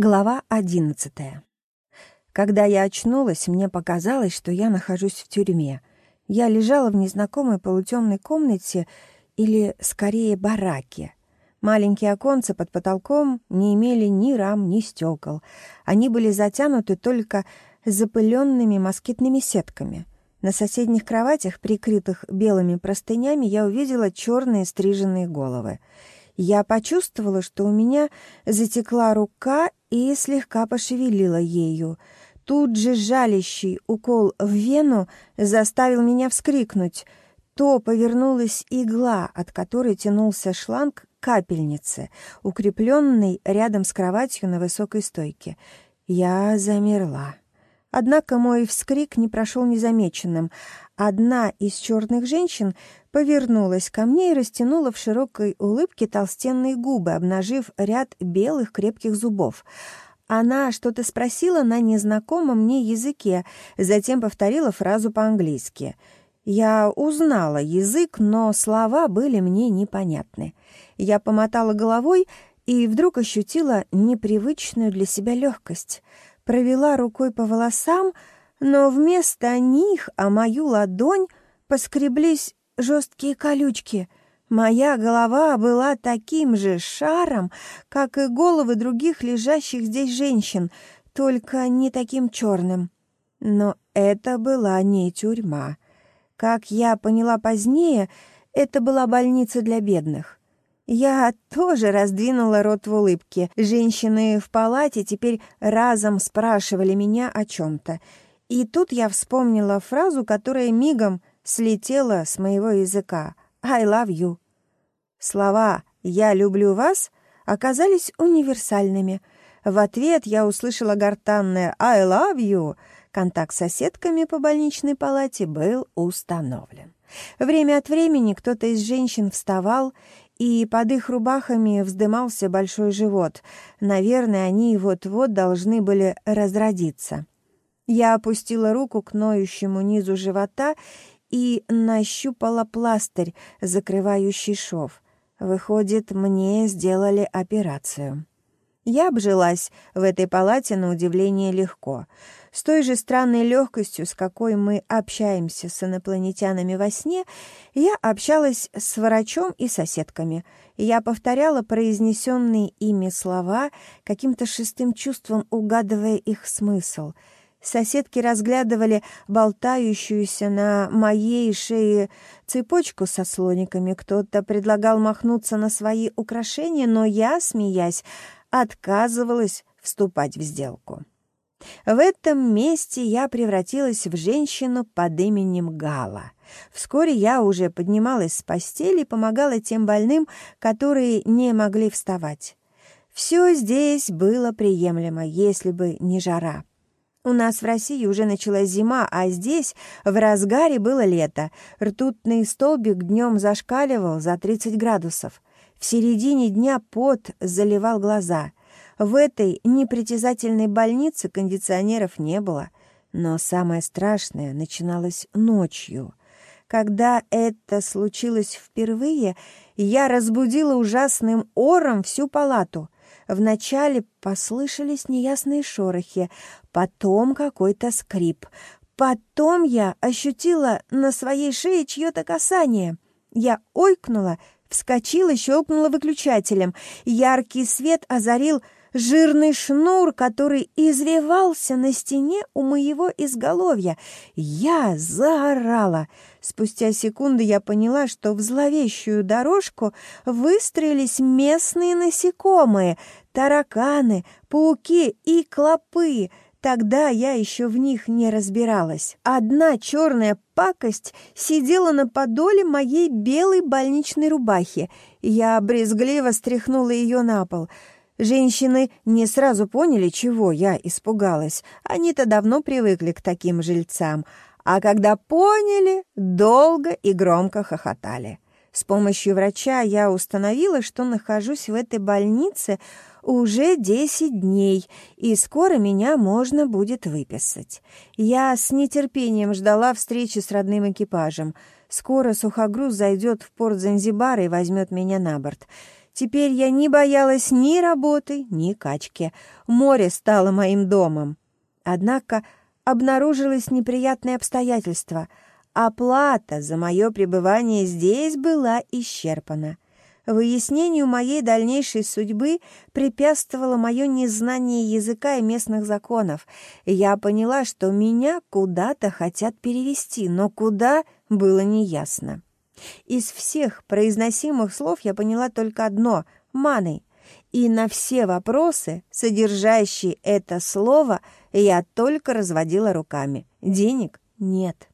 Глава одиннадцатая. Когда я очнулась, мне показалось, что я нахожусь в тюрьме. Я лежала в незнакомой полутемной комнате или, скорее, бараке. Маленькие оконца под потолком не имели ни рам, ни стекол. Они были затянуты только запыленными москитными сетками. На соседних кроватях, прикрытых белыми простынями, я увидела черные стриженные головы. Я почувствовала, что у меня затекла рука и слегка пошевелила ею. Тут же жалящий укол в вену заставил меня вскрикнуть. То повернулась игла, от которой тянулся шланг капельницы, укрепленный рядом с кроватью на высокой стойке. Я замерла. Однако мой вскрик не прошел незамеченным. Одна из черных женщин повернулась ко мне и растянула в широкой улыбке толстенные губы, обнажив ряд белых крепких зубов. Она что-то спросила на незнакомом мне языке, затем повторила фразу по-английски. Я узнала язык, но слова были мне непонятны. Я помотала головой и вдруг ощутила непривычную для себя легкость — провела рукой по волосам, но вместо них о мою ладонь поскреблись жесткие колючки. Моя голова была таким же шаром, как и головы других лежащих здесь женщин, только не таким черным. Но это была не тюрьма. Как я поняла позднее, это была больница для бедных. Я тоже раздвинула рот в улыбке. Женщины в палате теперь разом спрашивали меня о чем-то. И тут я вспомнила фразу, которая мигом слетела с моего языка. «I love you». Слова «я люблю вас» оказались универсальными. В ответ я услышала гортанное «I love you». Контакт с соседками по больничной палате был установлен. Время от времени кто-то из женщин вставал и под их рубахами вздымался большой живот. Наверное, они вот-вот должны были разродиться. Я опустила руку к ноющему низу живота и нащупала пластырь, закрывающий шов. Выходит, мне сделали операцию. Я обжилась в этой палате на удивление легко. С той же странной легкостью, с какой мы общаемся с инопланетянами во сне, я общалась с врачом и соседками. Я повторяла произнесенные ими слова, каким-то шестым чувством угадывая их смысл. Соседки разглядывали болтающуюся на моей шее цепочку со слониками. Кто-то предлагал махнуться на свои украшения, но я, смеясь, отказывалась вступать в сделку. В этом месте я превратилась в женщину под именем Гала. Вскоре я уже поднималась с постели и помогала тем больным, которые не могли вставать. Все здесь было приемлемо, если бы не жара. У нас в России уже началась зима, а здесь в разгаре было лето. Ртутный столбик днем зашкаливал за 30 градусов. В середине дня пот заливал глаза. В этой непритязательной больнице кондиционеров не было. Но самое страшное начиналось ночью. Когда это случилось впервые, я разбудила ужасным ором всю палату. Вначале послышались неясные шорохи, потом какой-то скрип. Потом я ощутила на своей шее чье-то касание. Я ойкнула, вскочила, щелкнула выключателем. Яркий свет озарил жирный шнур, который извивался на стене у моего изголовья. Я заорала. Спустя секунды я поняла, что в зловещую дорожку выстроились местные насекомые, тараканы, пауки и клопы. Тогда я еще в них не разбиралась. Одна черная пакость сидела на подоле моей белой больничной рубахи. Я брезгливо стряхнула ее на пол — Женщины не сразу поняли, чего я испугалась. Они-то давно привыкли к таким жильцам. А когда поняли, долго и громко хохотали. С помощью врача я установила, что нахожусь в этой больнице уже 10 дней, и скоро меня можно будет выписать. Я с нетерпением ждала встречи с родным экипажем. Скоро сухогруз зайдет в порт Занзибара и возьмет меня на борт. Теперь я не боялась ни работы, ни качки. Море стало моим домом. Однако обнаружилось неприятное обстоятельство. Оплата за мое пребывание здесь была исчерпана. Выяснению моей дальнейшей судьбы препятствовало мое незнание языка и местных законов. Я поняла, что меня куда-то хотят перевести, но куда было неясно. Из всех произносимых слов я поняла только одно — «маной». И на все вопросы, содержащие это слово, я только разводила руками. Денег нет.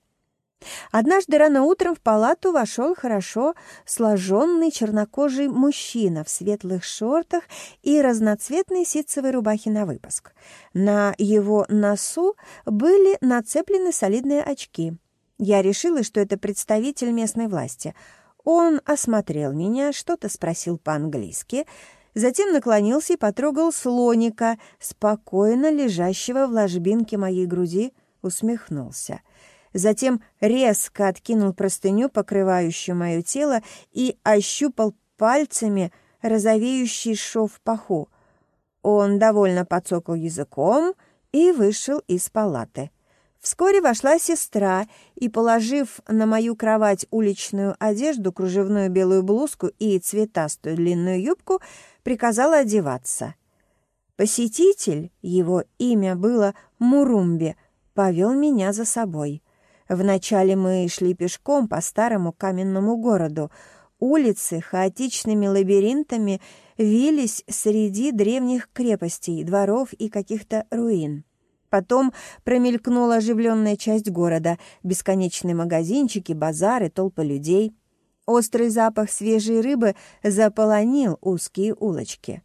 Однажды рано утром в палату вошел хорошо сложенный чернокожий мужчина в светлых шортах и разноцветной ситцевой рубахе на выпуск. На его носу были нацеплены солидные очки. Я решила, что это представитель местной власти. Он осмотрел меня, что-то спросил по-английски, затем наклонился и потрогал слоника, спокойно лежащего в ложбинке моей груди, усмехнулся. Затем резко откинул простыню, покрывающую мое тело, и ощупал пальцами розовеющий шов паху. Он довольно подсокал языком и вышел из палаты. Вскоре вошла сестра и, положив на мою кровать уличную одежду, кружевную белую блузку и цветастую длинную юбку, приказала одеваться. Посетитель, его имя было Мурумби, повел меня за собой. Вначале мы шли пешком по старому каменному городу. Улицы хаотичными лабиринтами вились среди древних крепостей, дворов и каких-то руин. Потом промелькнула оживленная часть города, бесконечные магазинчики, базары, толпы людей. Острый запах свежей рыбы заполонил узкие улочки.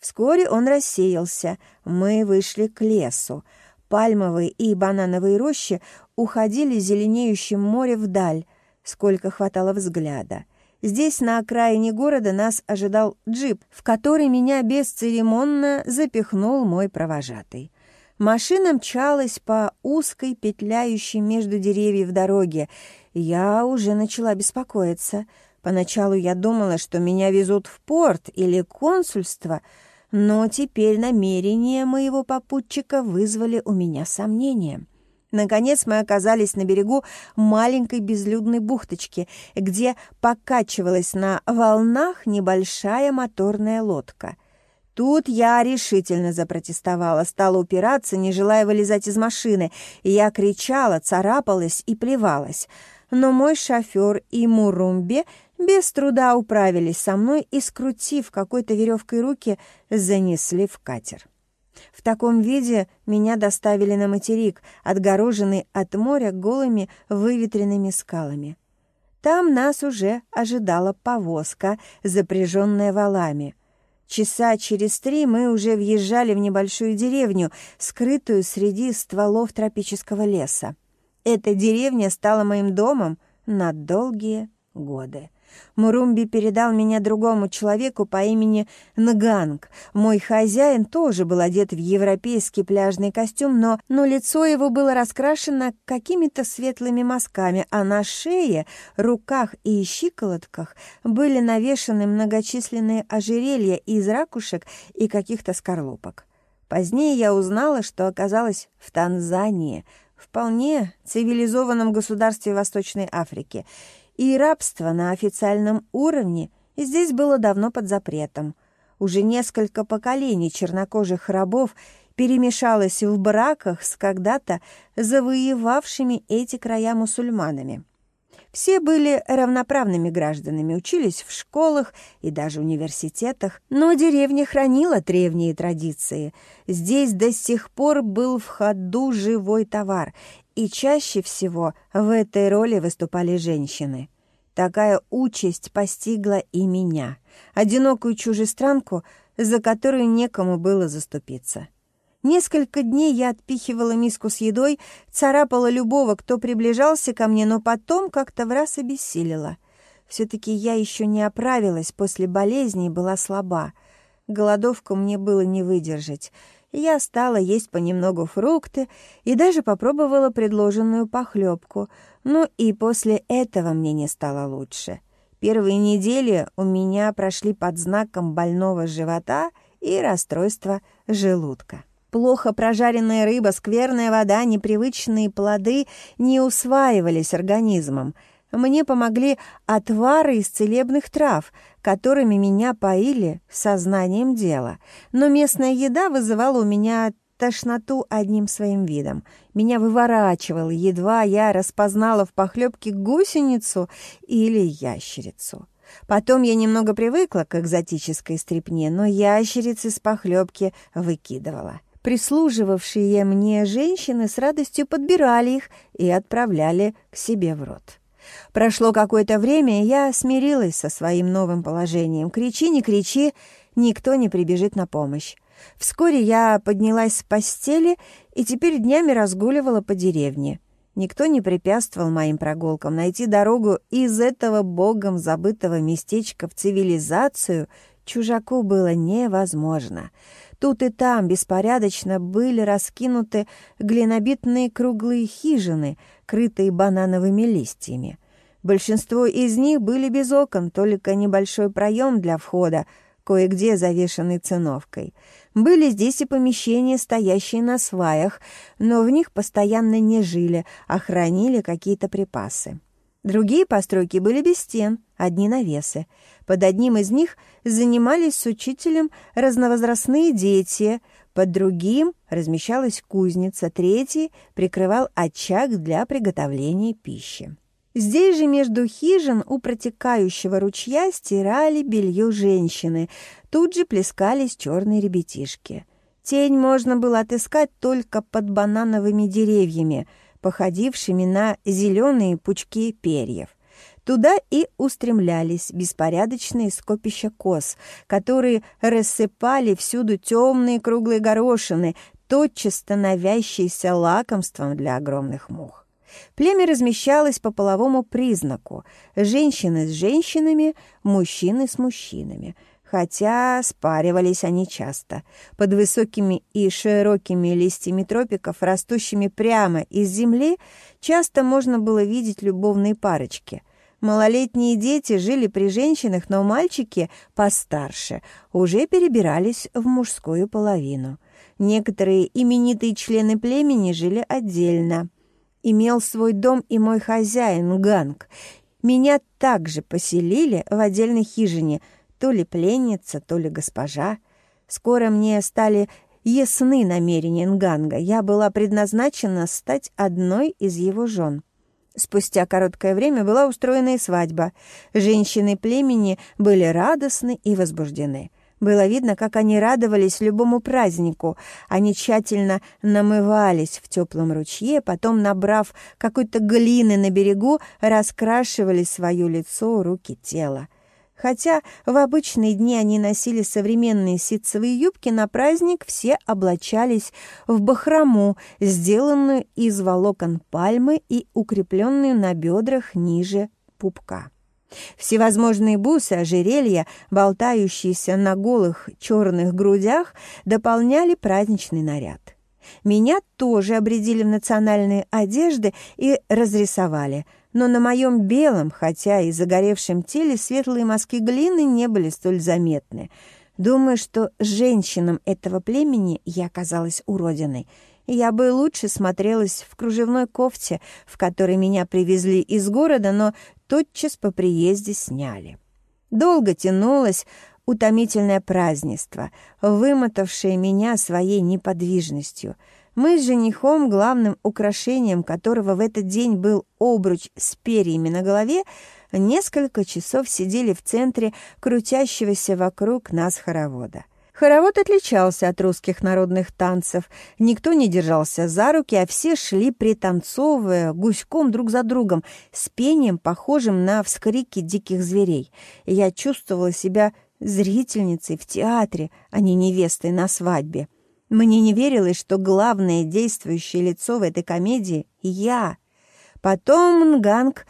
Вскоре он рассеялся. Мы вышли к лесу. Пальмовые и банановые рощи уходили зеленеющим море вдаль, сколько хватало взгляда. Здесь, на окраине города, нас ожидал джип, в который меня бесцеремонно запихнул мой провожатый. Машина мчалась по узкой, петляющей между деревьев дороге. Я уже начала беспокоиться. Поначалу я думала, что меня везут в порт или консульство, но теперь намерения моего попутчика вызвали у меня сомнения. Наконец мы оказались на берегу маленькой безлюдной бухточки, где покачивалась на волнах небольшая моторная лодка. Тут я решительно запротестовала, стала упираться, не желая вылезать из машины. Я кричала, царапалась и плевалась. Но мой шофер и Мурумбе без труда управились со мной и, скрутив какой-то веревкой руки, занесли в катер. В таком виде меня доставили на материк, отгороженный от моря голыми выветренными скалами. Там нас уже ожидала повозка, запряженная валами — Часа через три мы уже въезжали в небольшую деревню, скрытую среди стволов тропического леса. Эта деревня стала моим домом на долгие годы. Мурумби передал меня другому человеку по имени Нганг. Мой хозяин тоже был одет в европейский пляжный костюм, но, но лицо его было раскрашено какими-то светлыми мазками, а на шее, руках и щиколотках были навешаны многочисленные ожерелья из ракушек и каких-то скорлупок. Позднее я узнала, что оказалась в Танзании, вполне цивилизованном государстве Восточной Африки — и рабство на официальном уровне здесь было давно под запретом. Уже несколько поколений чернокожих рабов перемешалось в браках с когда-то завоевавшими эти края мусульманами. Все были равноправными гражданами, учились в школах и даже университетах, но деревня хранила древние традиции. Здесь до сих пор был в ходу живой товар, и чаще всего в этой роли выступали женщины. Такая участь постигла и меня, одинокую чужестранку, за которую некому было заступиться. Несколько дней я отпихивала миску с едой, царапала любого, кто приближался ко мне, но потом как-то в раз обессилила. Все-таки я еще не оправилась после болезни и была слаба. Голодовку мне было не выдержать — я стала есть понемногу фрукты и даже попробовала предложенную похлебку, но и после этого мне не стало лучше. Первые недели у меня прошли под знаком больного живота и расстройства желудка. Плохо прожаренная рыба, скверная вода, непривычные плоды не усваивались организмом. Мне помогли отвары из целебных трав, которыми меня поили сознанием дела. Но местная еда вызывала у меня тошноту одним своим видом. Меня выворачивало, едва я распознала в похлебке гусеницу или ящерицу. Потом я немного привыкла к экзотической стрипне, но ящерицы с похлебки выкидывала. Прислуживавшие мне женщины с радостью подбирали их и отправляли к себе в рот. Прошло какое-то время, и я смирилась со своим новым положением. Кричи, не кричи, никто не прибежит на помощь. Вскоре я поднялась с постели и теперь днями разгуливала по деревне. Никто не препятствовал моим прогулкам. Найти дорогу из этого богом забытого местечка в цивилизацию чужаку было невозможно. Тут и там беспорядочно были раскинуты глинобитные круглые хижины, крытые банановыми листьями. Большинство из них были без окон, только небольшой проем для входа, кое-где завешенный циновкой. Были здесь и помещения, стоящие на сваях, но в них постоянно не жили, а хранили какие-то припасы. Другие постройки были без стен, одни навесы. Под одним из них занимались с учителем разновозрастные дети, под другим размещалась кузница, третий прикрывал очаг для приготовления пищи. Здесь же между хижин у протекающего ручья стирали белье женщины, тут же плескались черные ребятишки. Тень можно было отыскать только под банановыми деревьями, походившими на зеленые пучки перьев. Туда и устремлялись беспорядочные скопища коз, которые рассыпали всюду темные круглые горошины, тотчас становящиеся лакомством для огромных мух. Племя размещалось по половому признаку – женщины с женщинами, мужчины с мужчинами – хотя спаривались они часто. Под высокими и широкими листьями тропиков, растущими прямо из земли, часто можно было видеть любовные парочки. Малолетние дети жили при женщинах, но мальчики постарше уже перебирались в мужскую половину. Некоторые именитые члены племени жили отдельно. Имел свой дом и мой хозяин, Ганг. Меня также поселили в отдельной хижине, то ли пленница, то ли госпожа. Скоро мне стали ясны намерения Нганга. Я была предназначена стать одной из его жен. Спустя короткое время была устроена и свадьба. Женщины племени были радостны и возбуждены. Было видно, как они радовались любому празднику. Они тщательно намывались в теплом ручье, потом, набрав какой-то глины на берегу, раскрашивали свое лицо, руки, тело. Хотя в обычные дни они носили современные ситцевые юбки, на праздник все облачались в бахрому, сделанную из волокон пальмы и укрепленную на бедрах ниже пупка. Всевозможные бусы, ожерелья, болтающиеся на голых черных грудях, дополняли праздничный наряд. Меня тоже обредили в национальные одежды и разрисовали – но на моем белом, хотя и загоревшем теле, светлые мазки глины не были столь заметны. Думаю, что женщинам этого племени я казалась уродиной. Я бы лучше смотрелась в кружевной кофте, в которой меня привезли из города, но тотчас по приезде сняли. Долго тянулось утомительное празднество, вымотавшее меня своей неподвижностью — мы с женихом, главным украшением которого в этот день был обруч с перьями на голове, несколько часов сидели в центре крутящегося вокруг нас хоровода. Хоровод отличался от русских народных танцев. Никто не держался за руки, а все шли, пританцовывая, гуськом друг за другом, с пением, похожим на вскрики диких зверей. я чувствовала себя зрительницей в театре, а не невестой на свадьбе. Мне не верилось, что главное действующее лицо в этой комедии — я. Потом Нганг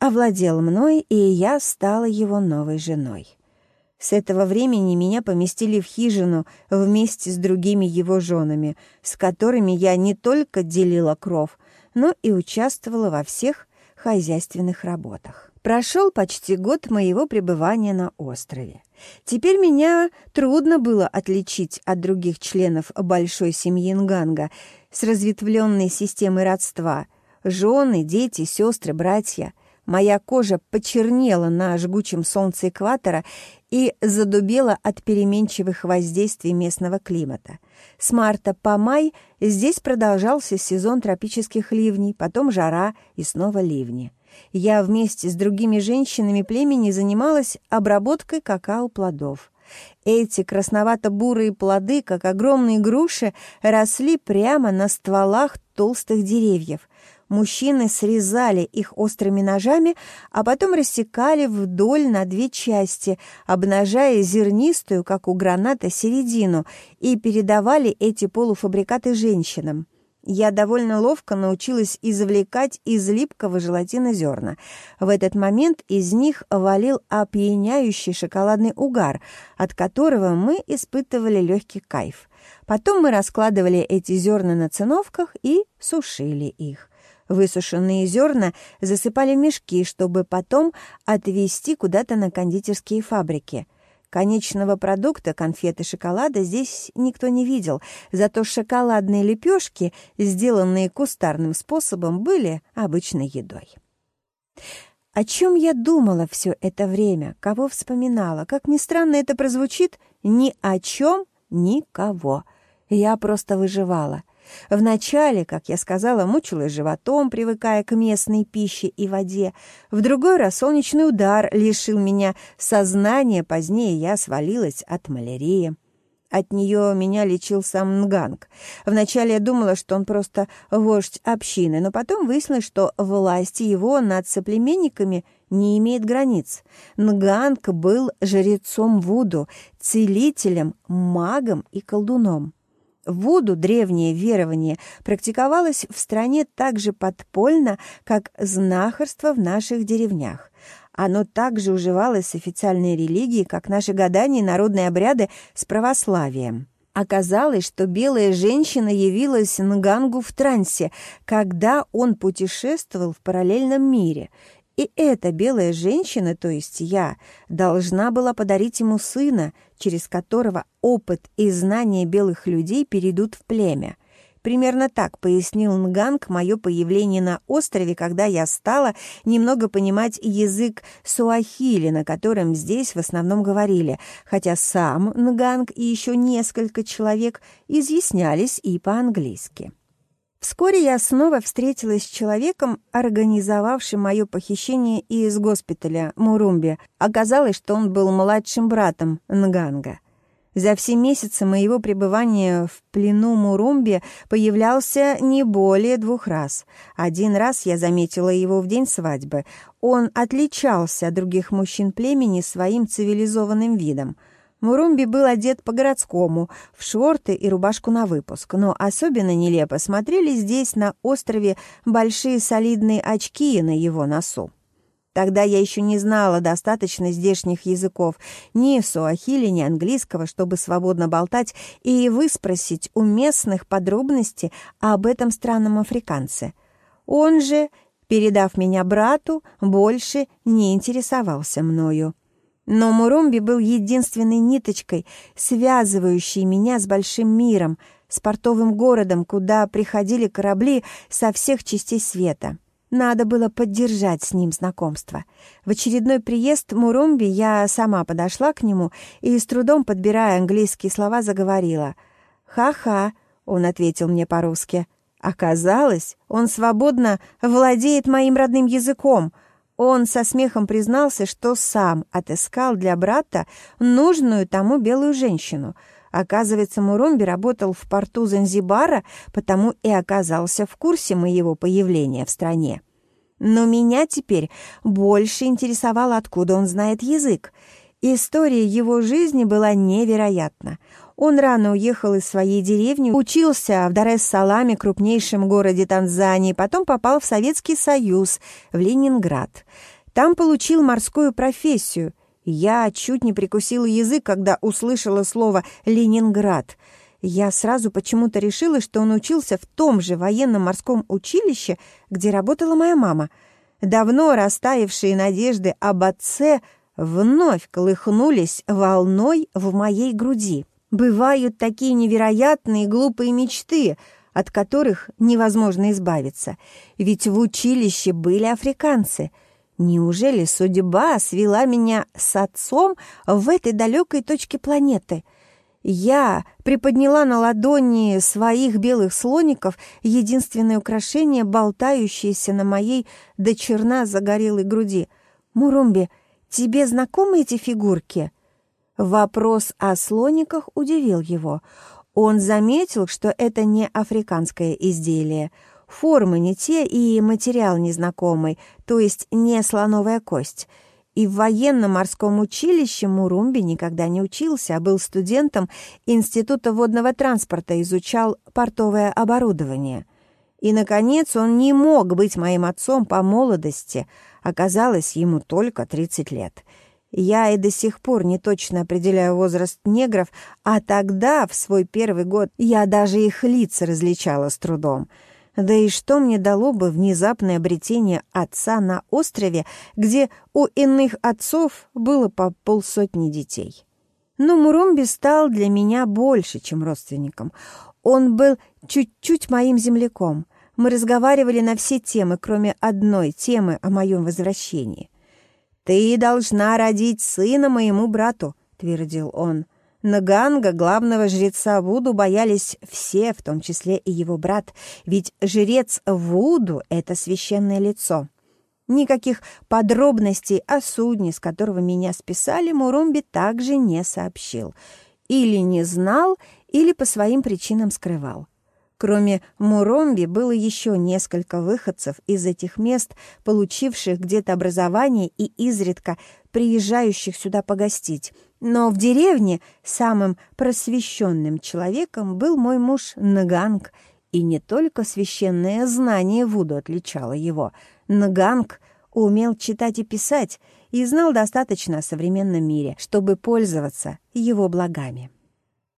овладел мной, и я стала его новой женой. С этого времени меня поместили в хижину вместе с другими его женами, с которыми я не только делила кров, но и участвовала во всех хозяйственных работах. Прошел почти год моего пребывания на острове. Теперь меня трудно было отличить от других членов большой семьи Нганга с разветвленной системой родства. Жены, дети, сестры, братья. Моя кожа почернела на жгучем солнце экватора и задубела от переменчивых воздействий местного климата. С марта по май здесь продолжался сезон тропических ливней, потом жара и снова ливни. Я вместе с другими женщинами племени занималась обработкой какао-плодов. Эти красновато-бурые плоды, как огромные груши, росли прямо на стволах толстых деревьев. Мужчины срезали их острыми ножами, а потом рассекали вдоль на две части, обнажая зернистую, как у граната, середину, и передавали эти полуфабрикаты женщинам. Я довольно ловко научилась извлекать из липкого желатина зерна. В этот момент из них валил опьяняющий шоколадный угар, от которого мы испытывали легкий кайф. Потом мы раскладывали эти зерна на циновках и сушили их. Высушенные зерна засыпали в мешки, чтобы потом отвезти куда-то на кондитерские фабрики – Конечного продукта конфеты шоколада здесь никто не видел, зато шоколадные лепешки, сделанные кустарным способом, были обычной едой. О чем я думала все это время, кого вспоминала? Как ни странно это прозвучит, ни о чем никого. Я просто выживала — Вначале, как я сказала, мучилась животом, привыкая к местной пище и воде. В другой раз солнечный удар лишил меня сознания, позднее я свалилась от малярии. От нее меня лечил сам Нганг. Вначале я думала, что он просто вождь общины, но потом выяснилось, что власти его над соплеменниками не имеет границ. Нганг был жрецом Вуду, целителем, магом и колдуном. Вуду, древнее верование, практиковалось в стране так же подпольно, как знахарство в наших деревнях. Оно также уживалось с официальной религией, как наши гадания и народные обряды с православием. Оказалось, что белая женщина явилась Нгангу в трансе, когда он путешествовал в параллельном мире – и эта белая женщина, то есть я, должна была подарить ему сына, через которого опыт и знания белых людей перейдут в племя. Примерно так пояснил Нганг мое появление на острове, когда я стала немного понимать язык суахили, на котором здесь в основном говорили, хотя сам Нганг и еще несколько человек изъяснялись и по-английски. Вскоре я снова встретилась с человеком, организовавшим мое похищение из госпиталя Мурумби. Оказалось, что он был младшим братом Нганга. За все месяцы моего пребывания в плену Мурумби появлялся не более двух раз. Один раз я заметила его в день свадьбы. Он отличался от других мужчин племени своим цивилизованным видом — Мурумби был одет по-городскому, в шорты и рубашку на выпуск, но особенно нелепо смотрели здесь, на острове, большие солидные очки на его носу. Тогда я еще не знала достаточно здешних языков, ни суахили, ни английского, чтобы свободно болтать и выспросить у местных подробности об этом странном африканце. Он же, передав меня брату, больше не интересовался мною. Но Муромби был единственной ниточкой, связывающей меня с большим миром, с портовым городом, куда приходили корабли со всех частей света. Надо было поддержать с ним знакомство. В очередной приезд Муромби я сама подошла к нему и, с трудом подбирая английские слова, заговорила. «Ха-ха», — он ответил мне по-русски. «Оказалось, он свободно владеет моим родным языком», — он со смехом признался, что сам отыскал для брата нужную тому белую женщину. Оказывается, Муромби работал в порту Занзибара, потому и оказался в курсе моего появления в стране. Но меня теперь больше интересовало, откуда он знает язык. История его жизни была невероятна. Он рано уехал из своей деревни, учился в Дар-эс-Саламе, крупнейшем городе Танзании, потом попал в Советский Союз, в Ленинград. Там получил морскую профессию. Я чуть не прикусила язык, когда услышала слово «Ленинград». Я сразу почему-то решила, что он учился в том же военно-морском училище, где работала моя мама. Давно растаявшие надежды об отце вновь колыхнулись волной в моей груди. Бывают такие невероятные глупые мечты, от которых невозможно избавиться. Ведь в училище были африканцы. Неужели судьба свела меня с отцом в этой далекой точке планеты — я приподняла на ладони своих белых слоников единственное украшение, болтающееся на моей до черна загорелой груди. «Мурумби, тебе знакомы эти фигурки?» Вопрос о слониках удивил его. Он заметил, что это не африканское изделие. Формы не те и материал незнакомый, то есть не слоновая кость — и в военно-морском училище Мурумби никогда не учился, а был студентом Института водного транспорта, изучал портовое оборудование. И, наконец, он не мог быть моим отцом по молодости, оказалось ему только 30 лет. Я и до сих пор не точно определяю возраст негров, а тогда, в свой первый год, я даже их лица различала с трудом — да и что мне дало бы внезапное обретение отца на острове, где у иных отцов было по полсотни детей? Но Муромби стал для меня больше, чем родственником. Он был чуть-чуть моим земляком. Мы разговаривали на все темы, кроме одной темы о моем возвращении. «Ты должна родить сына моему брату», — твердил он. Наганга, главного жреца Вуду, боялись все, в том числе и его брат, ведь жрец Вуду — это священное лицо. Никаких подробностей о судне, с которого меня списали, Мурумби также не сообщил. Или не знал, или по своим причинам скрывал. Кроме Муромби было еще несколько выходцев из этих мест, получивших где-то образование и изредка приезжающих сюда погостить. Но в деревне самым просвещенным человеком был мой муж Наганг, и не только священное знание Вуду отличало его. Наганг умел читать и писать и знал достаточно о современном мире, чтобы пользоваться его благами.